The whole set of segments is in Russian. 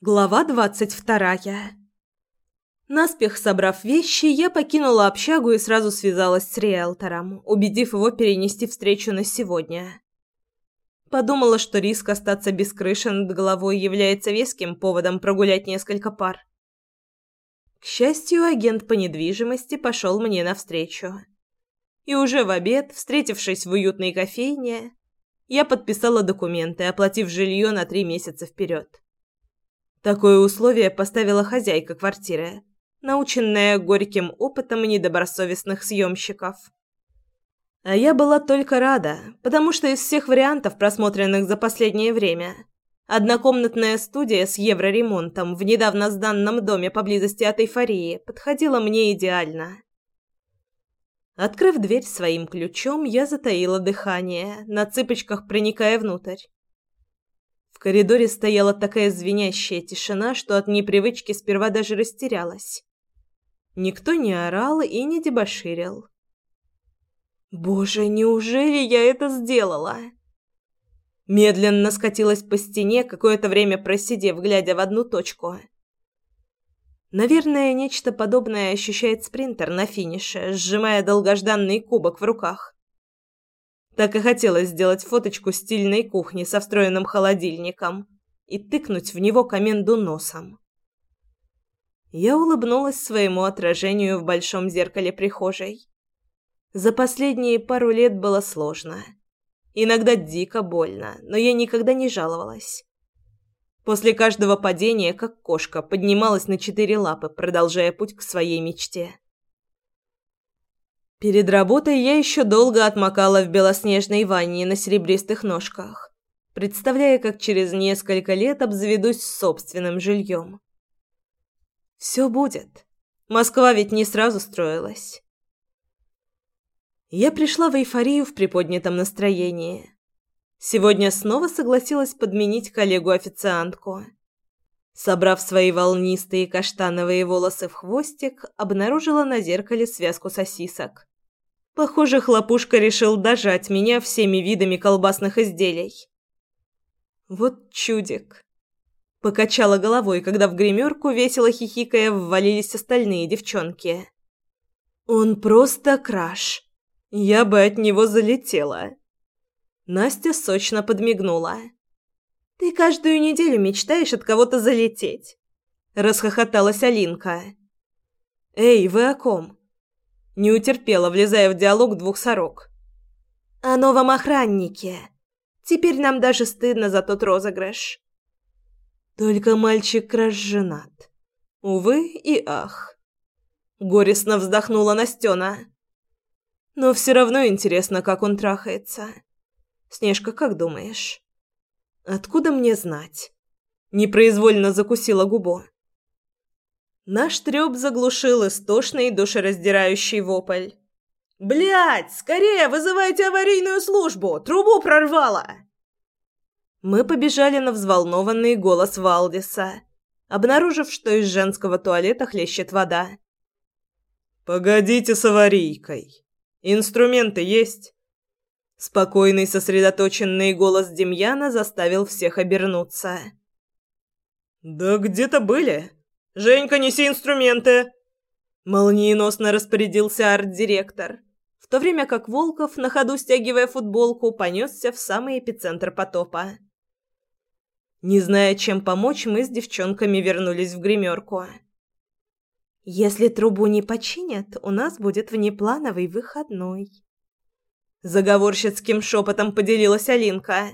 Глава двадцать вторая. Наспех собрав вещи, я покинула общагу и сразу связалась с риэлтором, убедив его перенести встречу на сегодня. Подумала, что риск остаться без крыши над головой является веским поводом прогулять несколько пар. К счастью, агент по недвижимости пошел мне навстречу. И уже в обед, встретившись в уютной кофейне, я подписала документы, оплатив жилье на три месяца вперед. Такое условие поставила хозяйка квартиры, наученная горьким опытом недобросовестных съемщиков. А я была только рада, потому что из всех вариантов, просмотренных за последнее время, однокомнатная студия с евроремонтом в недавно сданном доме поблизости от эйфории подходила мне идеально. Открыв дверь своим ключом, я затаила дыхание, на цыпочках проникая внутрь. В коридоре стояла такая звенящая тишина, что от непривычки сперва даже растерялась. Никто не орал и не дебоширил. «Боже, неужели я это сделала?» Медленно скатилась по стене, какое-то время просидев, глядя в одну точку. Наверное, нечто подобное ощущает спринтер на финише, сжимая долгожданный кубок в руках. Так и хотелось сделать фоточку стильной кухни со встроенным холодильником и тыкнуть в него коменду носом. Я улыбнулась своему отражению в большом зеркале прихожей. За последние пару лет было сложно. Иногда дико больно, но я никогда не жаловалась. После каждого падения, как кошка, поднималась на четыре лапы, продолжая путь к своей мечте. Перед работой я еще долго отмокала в белоснежной ванне на серебристых ножках, представляя, как через несколько лет обзаведусь собственным жильем. Все будет. Москва ведь не сразу строилась. Я пришла в эйфорию в приподнятом настроении. Сегодня снова согласилась подменить коллегу-официантку. Собрав свои волнистые каштановые волосы в хвостик, обнаружила на зеркале связку сосисок. Похоже, хлопушка решил дожать меня всеми видами колбасных изделий. Вот чудик. Покачала головой, когда в гримерку весело хихикая ввалились остальные девчонки. Он просто краш. Я бы от него залетела. Настя сочно подмигнула. Ты каждую неделю мечтаешь от кого-то залететь, расхохоталась Алинка. Эй, вы о ком? Не утерпела, влезая в диалог двух сорок. «О новом охраннике. Теперь нам даже стыдно за тот розыгрыш». Только мальчик разженат. Увы и ах. Горестно вздохнула Настена. Но все равно интересно, как он трахается. Снежка, как думаешь? Откуда мне знать? Непроизвольно закусила губу. Наш трёп заглушил истошный душераздирающий вопль. «Блядь, скорее вызывайте аварийную службу! Трубу прорвало!» Мы побежали на взволнованный голос Валдиса, обнаружив, что из женского туалета хлещет вода. «Погодите с аварийкой. Инструменты есть?» Спокойный, сосредоточенный голос Демьяна заставил всех обернуться. «Да где-то были. «Женька, неси инструменты!» Молниеносно распорядился арт-директор, в то время как Волков, на ходу стягивая футболку, понесся в самый эпицентр потопа. Не зная, чем помочь, мы с девчонками вернулись в гримерку. «Если трубу не починят, у нас будет внеплановый выходной», — заговорщицким шепотом поделилась Алинка.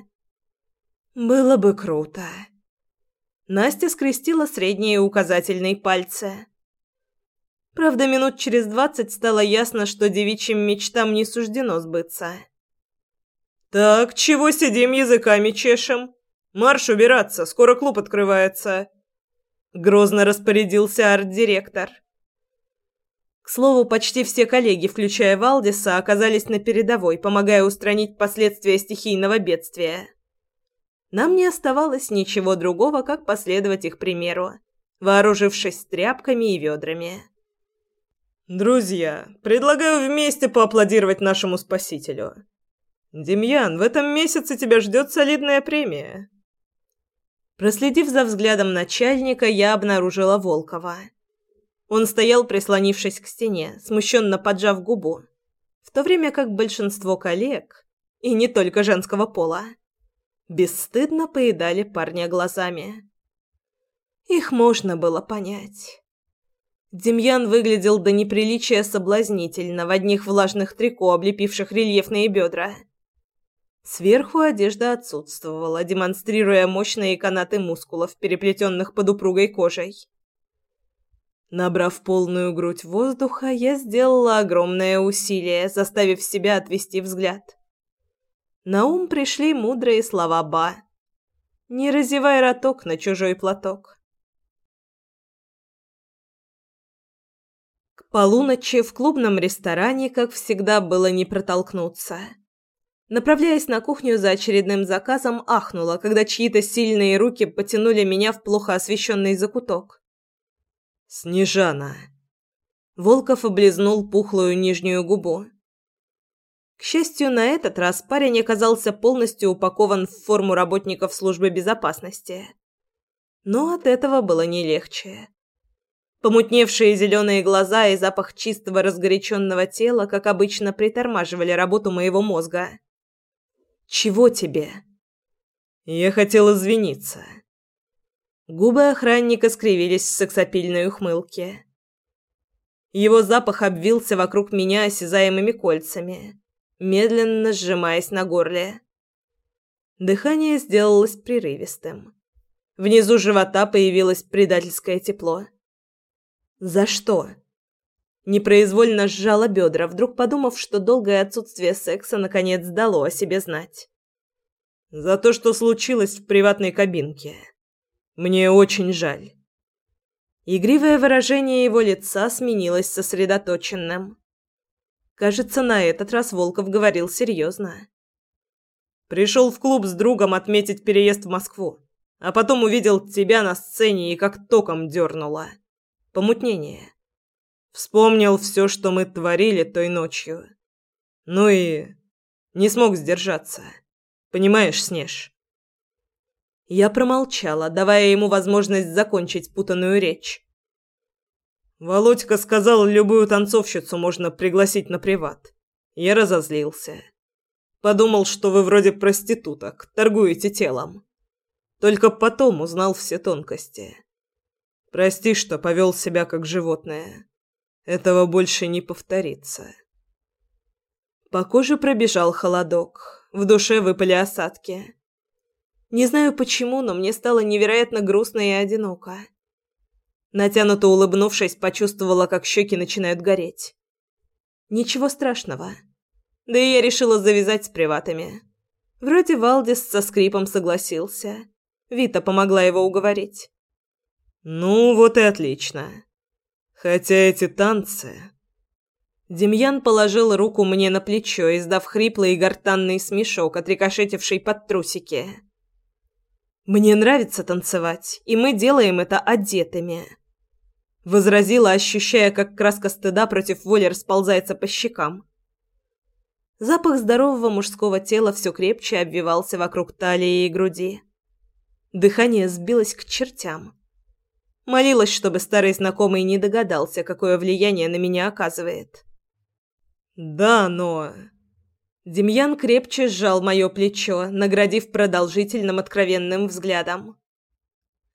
«Было бы круто», Настя скрестила средние и указательные пальцы. Правда, минут через двадцать стало ясно, что девичьим мечтам не суждено сбыться. «Так, чего сидим, языками чешем? Марш убираться, скоро клуб открывается!» Грозно распорядился арт-директор. К слову, почти все коллеги, включая Валдиса, оказались на передовой, помогая устранить последствия стихийного бедствия. Нам не оставалось ничего другого, как последовать их примеру, вооружившись тряпками и ведрами. «Друзья, предлагаю вместе поаплодировать нашему спасителю. Демьян, в этом месяце тебя ждет солидная премия». Проследив за взглядом начальника, я обнаружила Волкова. Он стоял, прислонившись к стене, смущенно поджав губу, в то время как большинство коллег, и не только женского пола, бесстыдно поедали парня глазами. Их можно было понять. Демьян выглядел до неприличия соблазнительно в одних влажных трико, облепивших рельефные бедра. Сверху одежда отсутствовала, демонстрируя мощные канаты мускулов, переплетенных под упругой кожей. Набрав полную грудь воздуха, я сделала огромное усилие, заставив себя отвести взгляд. На ум пришли мудрые слова Ба. «Не разевай роток на чужой платок». К полуночи в клубном ресторане, как всегда, было не протолкнуться. Направляясь на кухню за очередным заказом, ахнула, когда чьи-то сильные руки потянули меня в плохо освещенный закуток. «Снежана!» Волков облизнул пухлую нижнюю губу. К счастью, на этот раз парень оказался полностью упакован в форму работников службы безопасности. Но от этого было не легче. Помутневшие зеленые глаза и запах чистого разгоряченного тела, как обычно, притормаживали работу моего мозга. «Чего тебе?» «Я хотел извиниться». Губы охранника скривились в сексапильной ухмылке. Его запах обвился вокруг меня осязаемыми кольцами, медленно сжимаясь на горле. Дыхание сделалось прерывистым. Внизу живота появилось предательское тепло. «За что?» Непроизвольно сжала бедра, вдруг подумав, что долгое отсутствие секса наконец дало о себе знать. «За то, что случилось в приватной кабинке». Мне очень жаль. Игривое выражение его лица сменилось сосредоточенным. Кажется, на этот раз Волков говорил серьезно. Пришел в клуб с другом отметить переезд в Москву, а потом увидел тебя на сцене и как током дернуло. Помутнение. Вспомнил все, что мы творили той ночью. Ну и не смог сдержаться. Понимаешь, Снеж? Я промолчала, давая ему возможность закончить путанную речь. Володька сказал, любую танцовщицу можно пригласить на приват. Я разозлился. Подумал, что вы вроде проституток, торгуете телом. Только потом узнал все тонкости. Прости, что повел себя как животное. Этого больше не повторится. По коже пробежал холодок, в душе выпали осадки. Не знаю почему, но мне стало невероятно грустно и одиноко. Натянуто улыбнувшись, почувствовала, как щеки начинают гореть. Ничего страшного. Да и я решила завязать с приватами. Вроде Валдис со скрипом согласился. Вита помогла его уговорить. «Ну, вот и отлично. Хотя эти танцы...» Демьян положил руку мне на плечо, издав хриплый и гортанный смешок, отрикошетивший под трусики. Мне нравится танцевать, и мы делаем это одетыми. Возразила, ощущая, как краска стыда против воли расползается по щекам. Запах здорового мужского тела все крепче обвивался вокруг талии и груди. Дыхание сбилось к чертям. Молилась, чтобы старый знакомый не догадался, какое влияние на меня оказывает. «Да, но...» Демьян крепче сжал мое плечо, наградив продолжительным откровенным взглядом.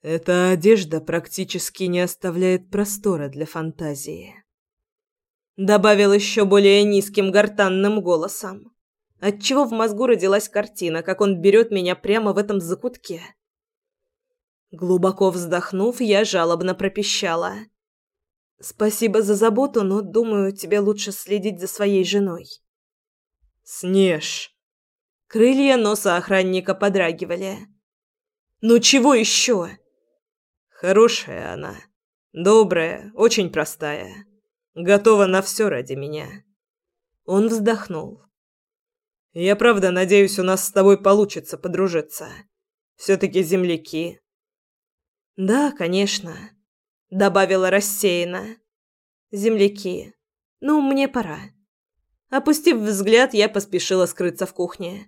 «Эта одежда практически не оставляет простора для фантазии», — добавил еще более низким гортанным голосом, отчего в мозгу родилась картина, как он берет меня прямо в этом закутке. Глубоко вздохнув, я жалобно пропищала. «Спасибо за заботу, но, думаю, тебе лучше следить за своей женой». Снеж. Крылья носа охранника подрагивали. Ну чего еще? Хорошая она. Добрая, очень простая. Готова на все ради меня. Он вздохнул. Я правда надеюсь, у нас с тобой получится подружиться. Все-таки земляки. Да, конечно, добавила рассеянно. Земляки. Ну, мне пора. Опустив взгляд, я поспешила скрыться в кухне.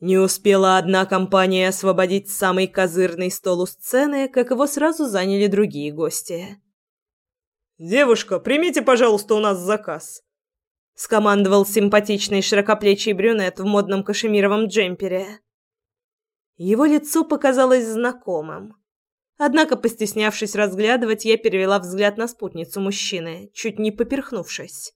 Не успела одна компания освободить самый козырный стол у сцены, как его сразу заняли другие гости. «Девушка, примите, пожалуйста, у нас заказ», — скомандовал симпатичный широкоплечий брюнет в модном кашемировом джемпере. Его лицо показалось знакомым. Однако, постеснявшись разглядывать, я перевела взгляд на спутницу мужчины, чуть не поперхнувшись.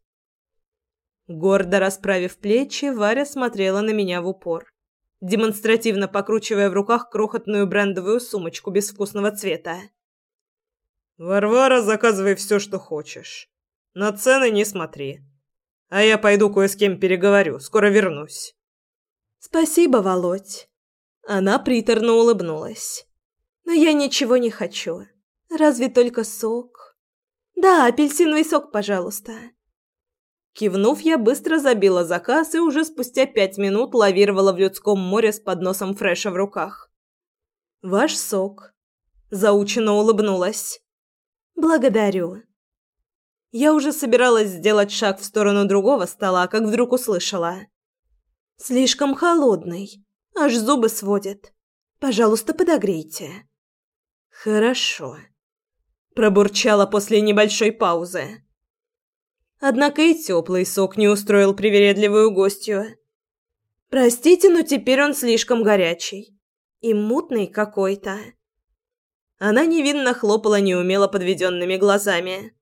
Гордо расправив плечи, Варя смотрела на меня в упор, демонстративно покручивая в руках крохотную брендовую сумочку безвкусного цвета. «Варвара, заказывай все, что хочешь. На цены не смотри. А я пойду кое с кем переговорю, скоро вернусь». «Спасибо, Володь». Она приторно улыбнулась. «Но я ничего не хочу. Разве только сок?» «Да, апельсиновый сок, пожалуйста». Кивнув, я быстро забила заказ и уже спустя пять минут лавировала в людском море с подносом фреша в руках. «Ваш сок». Заученно улыбнулась. «Благодарю». Я уже собиралась сделать шаг в сторону другого стола, как вдруг услышала. «Слишком холодный. Аж зубы сводит. Пожалуйста, подогрейте». «Хорошо», – пробурчала после небольшой паузы. Однако и теплый сок не устроил привередливую гостью. «Простите, но теперь он слишком горячий. И мутный какой-то». Она невинно хлопала неумело подведенными глазами.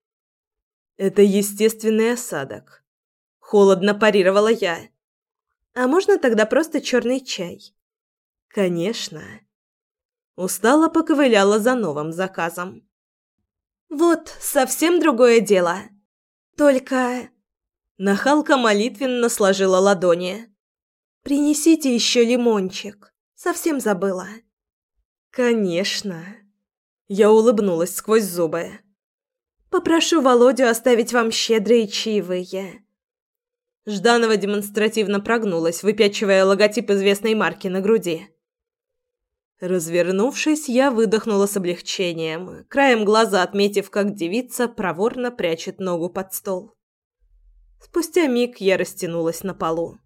«Это естественный осадок», — холодно парировала я. «А можно тогда просто черный чай?» «Конечно». Устала поковыляла за новым заказом. «Вот, совсем другое дело. Только...» Нахалка молитвенно сложила ладони. «Принесите еще лимончик. Совсем забыла». «Конечно». Я улыбнулась сквозь зубы. «Попрошу Володю оставить вам щедрые чаевые». Жданова демонстративно прогнулась, выпячивая логотип известной марки на груди. Развернувшись, я выдохнула с облегчением, краем глаза отметив, как девица проворно прячет ногу под стол. Спустя миг я растянулась на полу.